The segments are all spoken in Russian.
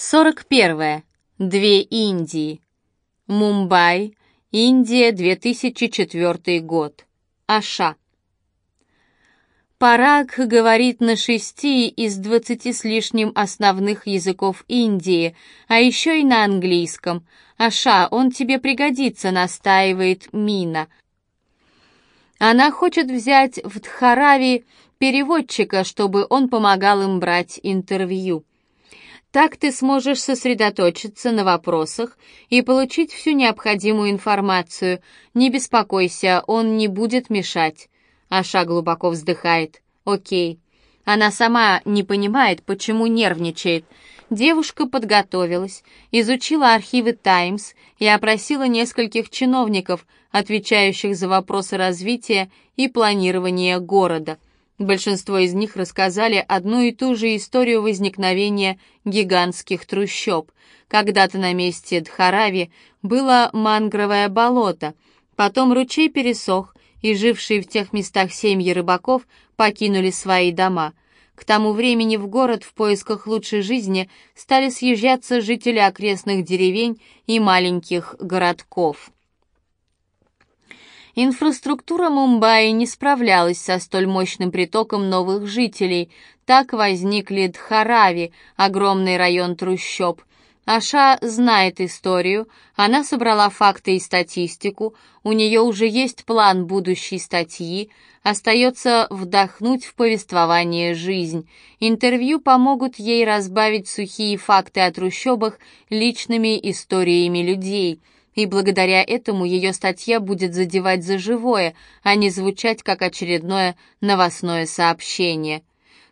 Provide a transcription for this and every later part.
41. Две Индии. Мумбай, Индия, 2004 год. Аша. Параг говорит на шести из двадцати с лишним основных языков Индии, а еще и на английском. Аша, он тебе пригодится, настаивает Мина. Она хочет взять в Дхарави переводчика, чтобы он помогал им брать интервью. Так ты сможешь сосредоточиться на вопросах и получить всю необходимую информацию. Не беспокойся, он не будет мешать. Аша глубоко вздыхает. Окей. Она сама не понимает, почему нервничает. Девушка подготовилась, изучила архивы «Таймс» и опросила нескольких чиновников, отвечающих за вопросы развития и планирования города – Большинство из них рассказали одну и ту же историю возникновения гигантских трущоб. Когда-то на месте Дхарави было мангровое болото, потом ручей пересох, и жившие в тех местах семьи рыбаков покинули свои дома. К тому времени в город в поисках лучшей жизни стали съезжаться жители окрестных деревень и маленьких городков. Инфраструктура Мумбаи не справлялась со столь мощным притоком новых жителей. Так возникли Дхарави, огромный район трущоб. Аша знает историю, она собрала факты и статистику, у нее уже есть план будущей статьи, остается вдохнуть в повествование жизнь. Интервью помогут ей разбавить сухие факты о трущобах личными историями людей – и благодаря этому ее статья будет задевать за живое, а не звучать как очередное новостное сообщение.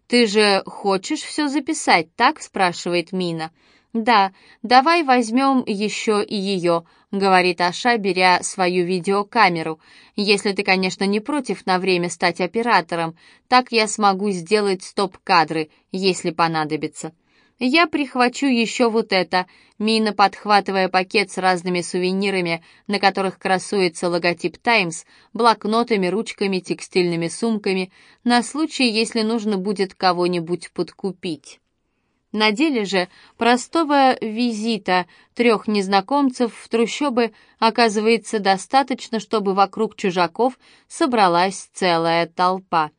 «Ты же хочешь все записать, так?» — спрашивает Мина. «Да, давай возьмем еще и ее», — говорит Аша, беря свою видеокамеру. «Если ты, конечно, не против на время стать оператором, так я смогу сделать стоп-кадры, если понадобится». «Я прихвачу еще вот это», Мина, подхватывая пакет с разными сувенирами, на которых красуется логотип «Таймс», блокнотами, ручками, текстильными сумками, на случай, если нужно будет кого-нибудь подкупить. На деле же простого визита трех незнакомцев в трущобы оказывается достаточно, чтобы вокруг чужаков собралась целая толпа.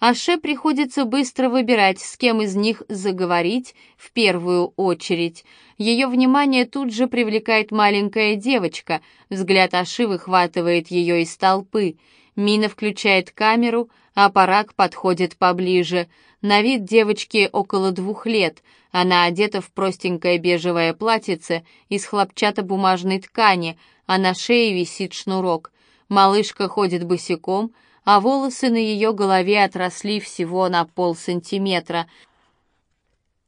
Аше приходится быстро выбирать, с кем из них заговорить в первую очередь. Ее внимание тут же привлекает маленькая девочка. Взгляд Аши выхватывает ее из толпы. Мина включает камеру, а Парак подходит поближе. На вид девочки около двух лет. Она одета в простенькое бежевое платьице из хлопчатобумажной ткани, а на шее висит шнурок. Малышка ходит босиком — а волосы на ее голове отросли всего на полсантиметра.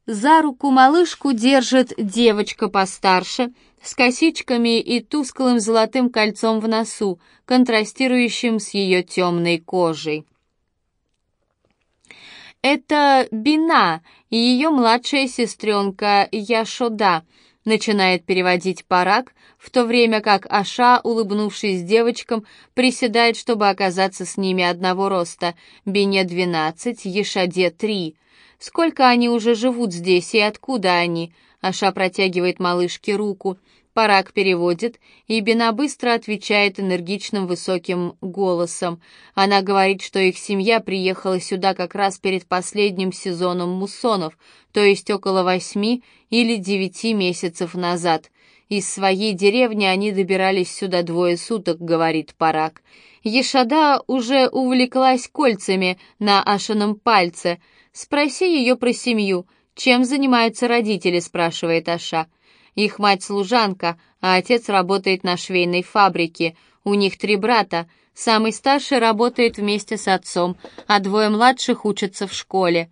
За руку малышку держит девочка постарше, с косичками и тусклым золотым кольцом в носу, контрастирующим с ее темной кожей. Это Бина ее младшая сестренка Яшода — начинает переводить парак, в то время как Аша, улыбнувшись девочкам, приседает, чтобы оказаться с ними одного роста. Бене двенадцать, Ешаде три. Сколько они уже живут здесь и откуда они? Аша протягивает малышке руку. Парак переводит, и Бина быстро отвечает энергичным высоким голосом. Она говорит, что их семья приехала сюда как раз перед последним сезоном муссонов, то есть около восьми или девяти месяцев назад. Из своей деревни они добирались сюда двое суток, говорит Парак. Ешада уже увлеклась кольцами на Ашином пальце. Спроси ее про семью. Чем занимаются родители, спрашивает Аша. Их мать служанка, а отец работает на швейной фабрике. У них три брата. Самый старший работает вместе с отцом, а двое младших учатся в школе.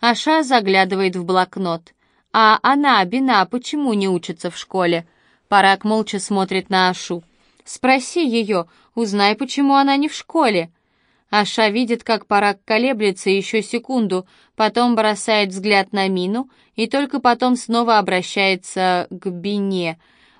Аша заглядывает в блокнот. А она, Бина, почему не учится в школе? Парак молча смотрит на Ашу. Спроси ее, узнай, почему она не в школе. Аша видит, как Парак колеблется еще секунду, потом бросает взгляд на Мину и только потом снова обращается к Бине.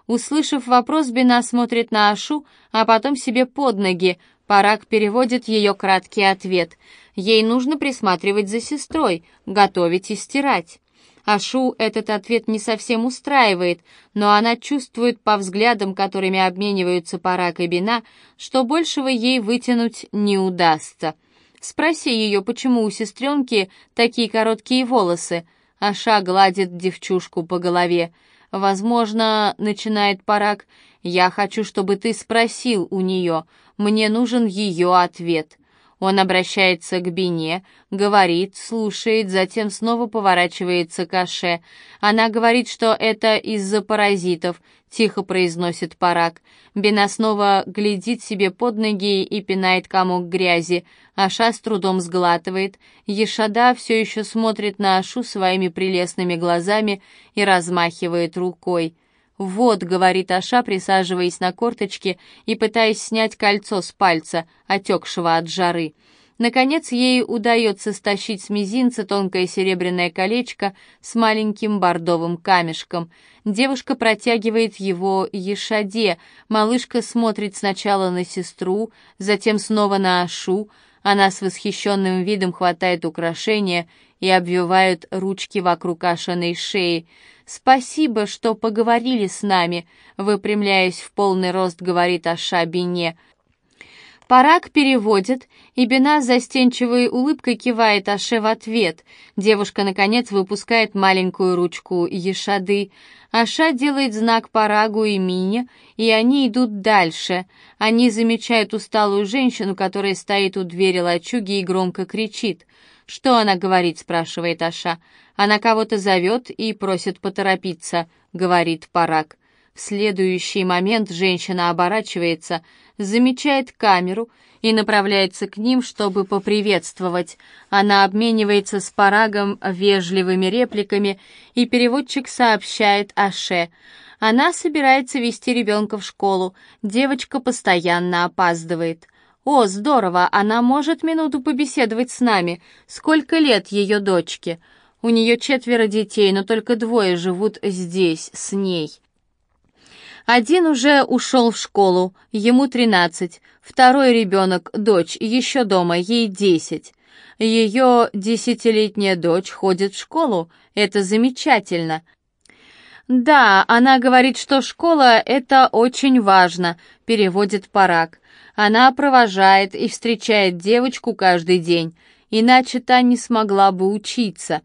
Услышав вопрос, Бина смотрит на Ашу, а потом себе под ноги. Парак переводит ее краткий ответ. Ей нужно присматривать за сестрой, готовить и стирать. Ашу этот ответ не совсем устраивает, но она чувствует по взглядам, которыми обмениваются Парак и Бина, что большего ей вытянуть не удастся. Спроси ее, почему у сестренки такие короткие волосы. Аша гладит девчушку по голове. «Возможно, — начинает Парак, — я хочу, чтобы ты спросил у нее. Мне нужен ее ответ». Он обращается к Бине, говорит, слушает, затем снова поворачивается к Аше. Она говорит, что это из-за паразитов, тихо произносит Парак. Бина снова глядит себе под ноги и пинает комок грязи. Аша с трудом сглатывает. Ешада все еще смотрит на Ашу своими прелестными глазами и размахивает рукой. «Вот», — говорит Аша, присаживаясь на корточки и пытаясь снять кольцо с пальца, отекшего от жары. Наконец ей удается стащить с мизинца тонкое серебряное колечко с маленьким бордовым камешком. Девушка протягивает его Ешаде. Малышка смотрит сначала на сестру, затем снова на Ашу. Она с восхищенным видом хватает украшение и обвивает ручки вокруг Ашиной шеи. «Спасибо, что поговорили с нами», — выпрямляясь в полный рост, говорит Аша Бине. Парак переводит, и Бина с застенчивой улыбкой кивает Аше в ответ. Девушка, наконец, выпускает маленькую ручку Ешады. Аша делает знак Парагу и Мине, и они идут дальше. Они замечают усталую женщину, которая стоит у двери лачуги и громко кричит. «Что она говорит?» — спрашивает Аша. «Она кого-то зовет и просит поторопиться», — говорит Парак. В следующий момент женщина оборачивается, замечает камеру и направляется к ним, чтобы поприветствовать. Она обменивается с Парагом вежливыми репликами, и переводчик сообщает Аше. Она собирается вести ребенка в школу, девочка постоянно опаздывает. «О, здорово, она может минуту побеседовать с нами. Сколько лет ее дочке?» У нее четверо детей, но только двое живут здесь, с ней. Один уже ушел в школу, ему тринадцать. Второй ребенок, дочь, еще дома, ей десять. Ее десятилетняя дочь ходит в школу, это замечательно. «Да, она говорит, что школа — это очень важно», — переводит Парак. Она провожает и встречает девочку каждый день, иначе та не смогла бы учиться.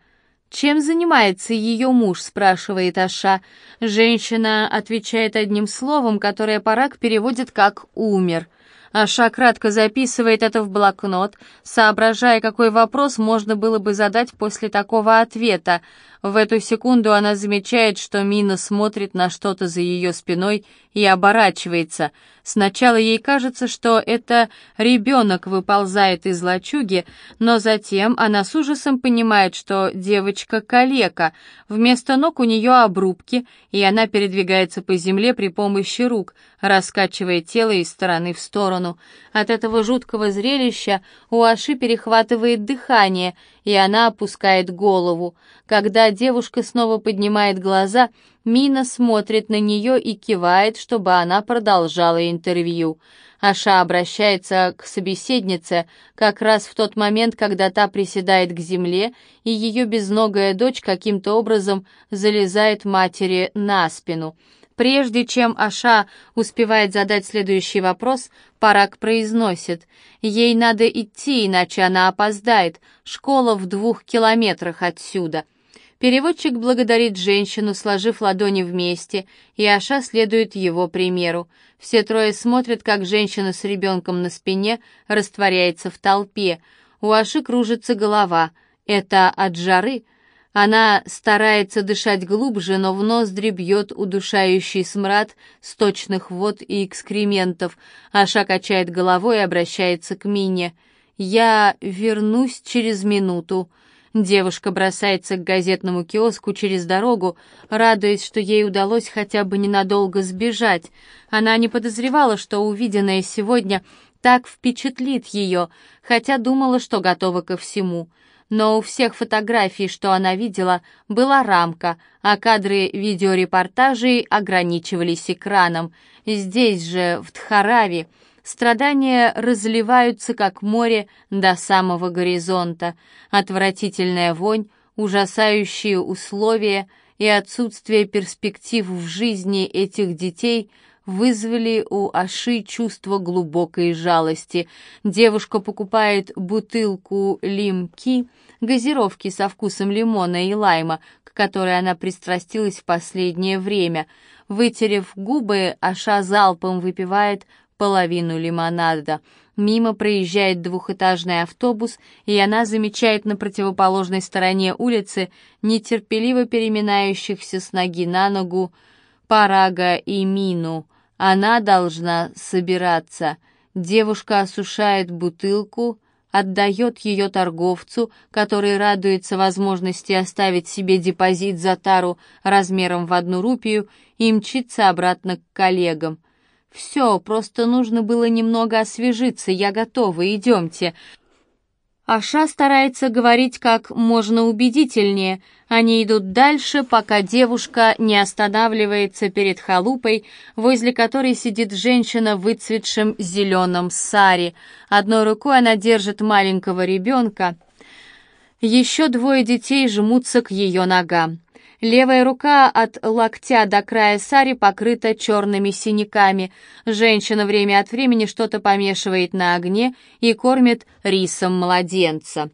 «Чем занимается ее муж?» — спрашивает Аша. Женщина отвечает одним словом, которое Парак переводит как «умер». Аша кратко записывает это в блокнот, соображая, какой вопрос можно было бы задать после такого ответа. В эту секунду она замечает, что Мина смотрит на что-то за ее спиной и оборачивается. Сначала ей кажется, что это ребенок выползает из лачуги, но затем она с ужасом понимает, что девочка калека. Вместо ног у нее обрубки, и она передвигается по земле при помощи рук, раскачивая тело из стороны в сторону. От этого жуткого зрелища у Аши перехватывает дыхание, и она опускает голову. Когда девушка снова поднимает глаза, Мина смотрит на нее и кивает, чтобы она продолжала интервью. Аша обращается к собеседнице как раз в тот момент, когда та приседает к земле, и ее безногая дочь каким-то образом залезает матери на спину. Прежде чем Аша успевает задать следующий вопрос, Парак произносит, «Ей надо идти, иначе она опоздает. Школа в двух километрах отсюда». Переводчик благодарит женщину, сложив ладони вместе, и Аша следует его примеру. Все трое смотрят, как женщина с ребенком на спине растворяется в толпе. У Аши кружится голова. Это от жары? Она старается дышать глубже, но в ноздри бьет удушающий смрад сточных вод и экскрементов. Аша качает головой и обращается к Мине. «Я вернусь через минуту». Девушка бросается к газетному киоску через дорогу, радуясь, что ей удалось хотя бы ненадолго сбежать. Она не подозревала, что увиденное сегодня так впечатлит ее, хотя думала, что готова ко всему. Но у всех фотографий, что она видела, была рамка, а кадры видеорепортажей ограничивались экраном. Здесь же, в Тхарави, Страдания разливаются, как море, до самого горизонта. Отвратительная вонь ужасающие условия и отсутствие перспектив в жизни этих детей вызвали у Аши чувство глубокой жалости. Девушка покупает бутылку лимки, газировки со вкусом лимона и лайма, к которой она пристрастилась в последнее время. Вытерев губы, Аша залпом выпивает половину лимонада. Мимо проезжает двухэтажный автобус, и она замечает на противоположной стороне улицы нетерпеливо переминающихся с ноги на ногу Парага и Мину. Она должна собираться. Девушка осушает бутылку, отдает ее торговцу, который радуется возможности оставить себе депозит за тару размером в одну рупию и мчится обратно к коллегам. «Все, просто нужно было немного освежиться, я готова, идемте». Аша старается говорить как можно убедительнее. Они идут дальше, пока девушка не останавливается перед халупой, возле которой сидит женщина в выцветшем зеленом саре. Одной рукой она держит маленького ребенка. Еще двое детей жмутся к ее ногам. Левая рука от локтя до края сари покрыта черными синяками. Женщина время от времени что-то помешивает на огне и кормит рисом младенца.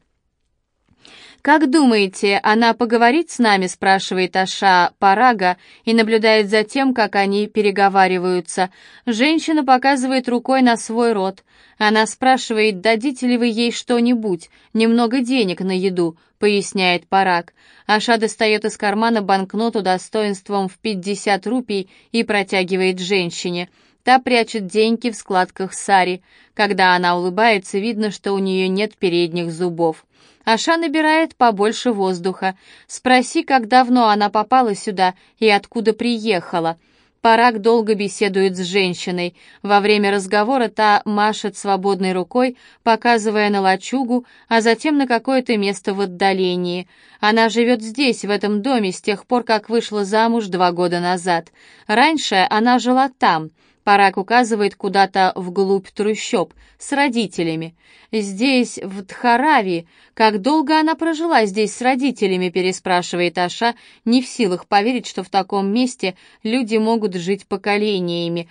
«Как думаете, она поговорит с нами?» — спрашивает Аша Парага и наблюдает за тем, как они переговариваются. Женщина показывает рукой на свой рот. Она спрашивает, дадите ли вы ей что-нибудь, немного денег на еду, поясняет Параг. Аша достает из кармана банкноту достоинством в 50 рупий и протягивает женщине. Та прячет деньги в складках сари. Когда она улыбается, видно, что у нее нет передних зубов. Аша набирает побольше воздуха. Спроси, как давно она попала сюда и откуда приехала. Парак долго беседует с женщиной. Во время разговора та машет свободной рукой, показывая на лачугу, а затем на какое-то место в отдалении. Она живет здесь, в этом доме, с тех пор, как вышла замуж два года назад. Раньше она жила там — Парак указывает куда-то вглубь трущоб, с родителями. «Здесь, в Дхарави. Как долго она прожила здесь с родителями?» переспрашивает Аша, не в силах поверить, что в таком месте люди могут жить поколениями.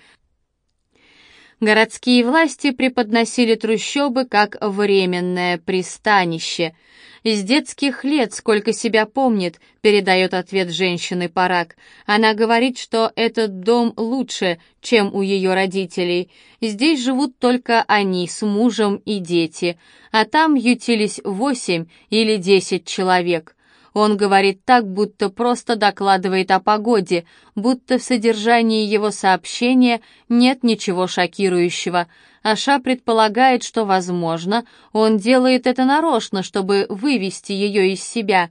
Городские власти преподносили трущобы как временное пристанище – «С детских лет, сколько себя помнит», — передает ответ женщины Парак. Она говорит, что этот дом лучше, чем у ее родителей. Здесь живут только они с мужем и дети, а там ютились восемь или десять человек. Он говорит так, будто просто докладывает о погоде, будто в содержании его сообщения нет ничего шокирующего. Аша предполагает, что, возможно, он делает это нарочно, чтобы вывести ее из себя.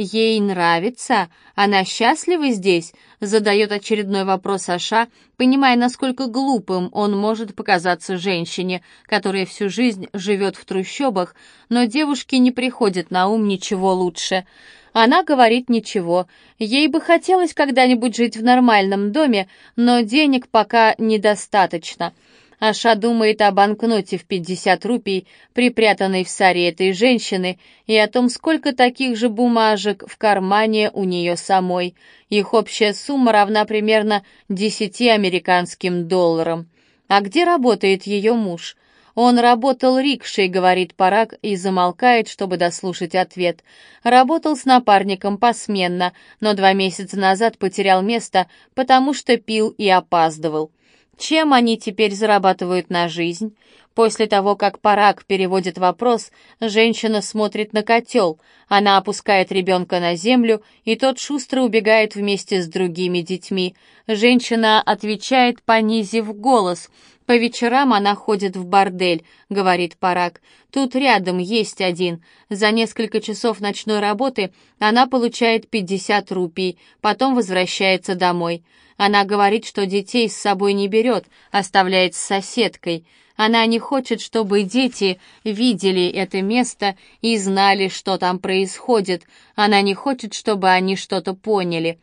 Ей нравится? Она счастлива здесь? Задает очередной вопрос Аша, понимая, насколько глупым он может показаться женщине, которая всю жизнь живет в трущобах, но девушке не приходит на ум ничего лучше. Она говорит ничего. Ей бы хотелось когда-нибудь жить в нормальном доме, но денег пока недостаточно. Аша думает о банкноте в 50 рупий, припрятанной в саре этой женщины, и о том, сколько таких же бумажек в кармане у нее самой. Их общая сумма равна примерно 10 американским долларам. А где работает ее муж? «Он работал рикшей», — говорит Парак и замолкает, чтобы дослушать ответ. Работал с напарником посменно, но два месяца назад потерял место, потому что пил и опаздывал. Чем они теперь зарабатывают на жизнь? После того, как Парак переводит вопрос, женщина смотрит на котел. Она опускает ребенка на землю, и тот шустро убегает вместе с другими детьми. Женщина отвечает, понизив голос. «По вечерам она ходит в бордель», — говорит Парак. «Тут рядом есть один. За несколько часов ночной работы она получает 50 рупий, потом возвращается домой. Она говорит, что детей с собой не берет, оставляет с соседкой». Она не хочет, чтобы дети видели это место и знали, что там происходит. Она не хочет, чтобы они что-то поняли.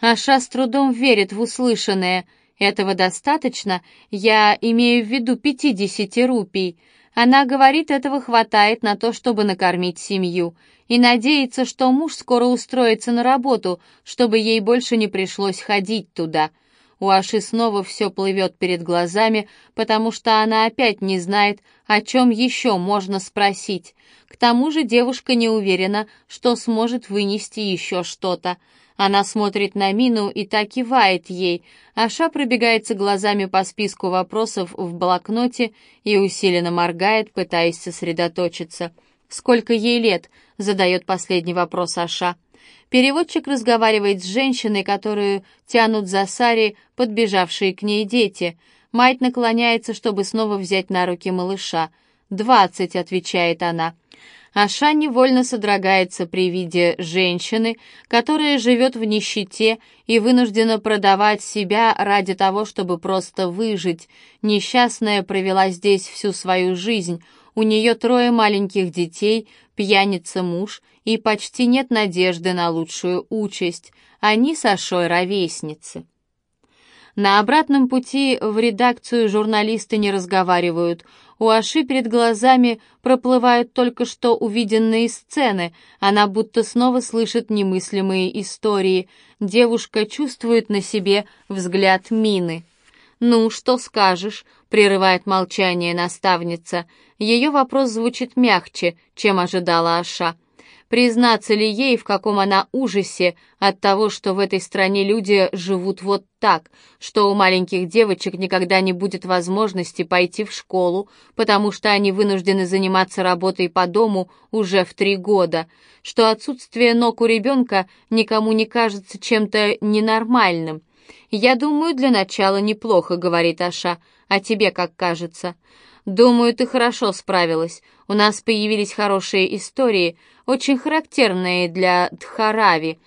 Аша с трудом верит в услышанное. Этого достаточно? Я имею в виду пятидесяти рупий. Она говорит, этого хватает на то, чтобы накормить семью, и надеется, что муж скоро устроится на работу, чтобы ей больше не пришлось ходить туда. У Аши снова все плывет перед глазами, потому что она опять не знает, о чем еще можно спросить. К тому же девушка не уверена, что сможет вынести еще что-то. Она смотрит на Мину и так кивает ей. Аша пробегается глазами по списку вопросов в блокноте и усиленно моргает, пытаясь сосредоточиться. «Сколько ей лет?» — задает последний вопрос Аша. Переводчик разговаривает с женщиной, которую тянут за Сари подбежавшие к ней дети. Мать наклоняется, чтобы снова взять на руки малыша. «Двадцать», — отвечает она. Аша невольно содрогается при виде женщины, которая живет в нищете и вынуждена продавать себя ради того, чтобы просто выжить. Несчастная провела здесь всю свою жизнь. У нее трое маленьких детей, пьяница муж, и почти нет надежды на лучшую участь. Они с Ашой ровесницы. На обратном пути в редакцию журналисты не разговаривают. У Аши перед глазами проплывают только что увиденные сцены. Она будто снова слышит немыслимые истории. Девушка чувствует на себе взгляд Мины. «Ну, что скажешь?» — прерывает молчание наставница. Ее вопрос звучит мягче, чем ожидала Аша признаться ли ей, в каком она ужасе от того, что в этой стране люди живут вот так, что у маленьких девочек никогда не будет возможности пойти в школу, потому что они вынуждены заниматься работой по дому уже в три года, что отсутствие ног у ребенка никому не кажется чем-то ненормальным. «Я думаю, для начала неплохо», — говорит Аша. «А тебе как кажется?» «Думаю, ты хорошо справилась. У нас появились хорошие истории, очень характерные для Дхарави.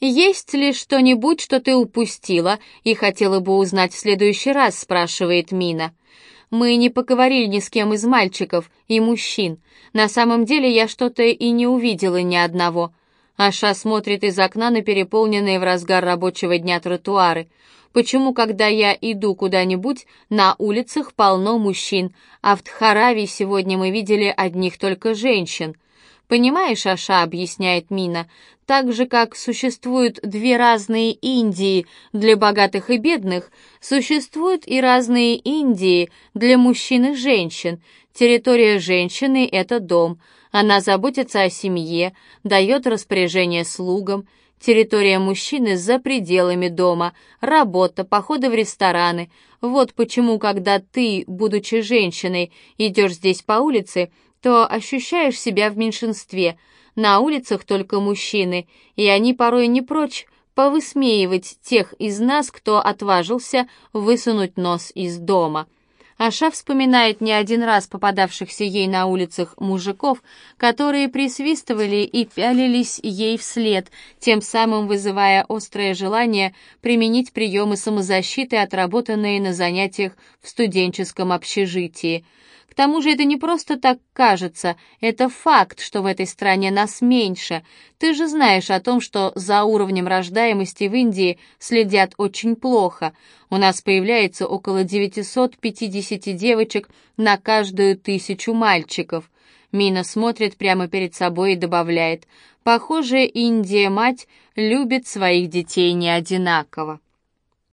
Есть ли что-нибудь, что ты упустила и хотела бы узнать в следующий раз?» — спрашивает Мина. «Мы не поговорили ни с кем из мальчиков и мужчин. На самом деле я что-то и не увидела ни одного». Аша смотрит из окна на переполненные в разгар рабочего дня тротуары. Почему, когда я иду куда-нибудь, на улицах полно мужчин, а в Тхараве сегодня мы видели одних только женщин? Понимаешь, Аша, объясняет Мина, так же, как существуют две разные Индии для богатых и бедных, существуют и разные Индии для мужчин и женщин. Территория женщины — это дом. Она заботится о семье, дает распоряжение слугам, Территория мужчины за пределами дома, работа, походы в рестораны. Вот почему, когда ты, будучи женщиной, идешь здесь по улице, то ощущаешь себя в меньшинстве. На улицах только мужчины, и они порой не прочь повысмеивать тех из нас, кто отважился высунуть нос из дома. Аша вспоминает не один раз попадавшихся ей на улицах мужиков, которые присвистывали и пялились ей вслед, тем самым вызывая острое желание применить приемы самозащиты, отработанные на занятиях в студенческом общежитии – к тому же это не просто так кажется, это факт, что в этой стране нас меньше. Ты же знаешь о том, что за уровнем рождаемости в Индии следят очень плохо. У нас появляется около 950 девочек на каждую тысячу мальчиков. Мина смотрит прямо перед собой и добавляет, «Похоже, Индия-мать любит своих детей не одинаково».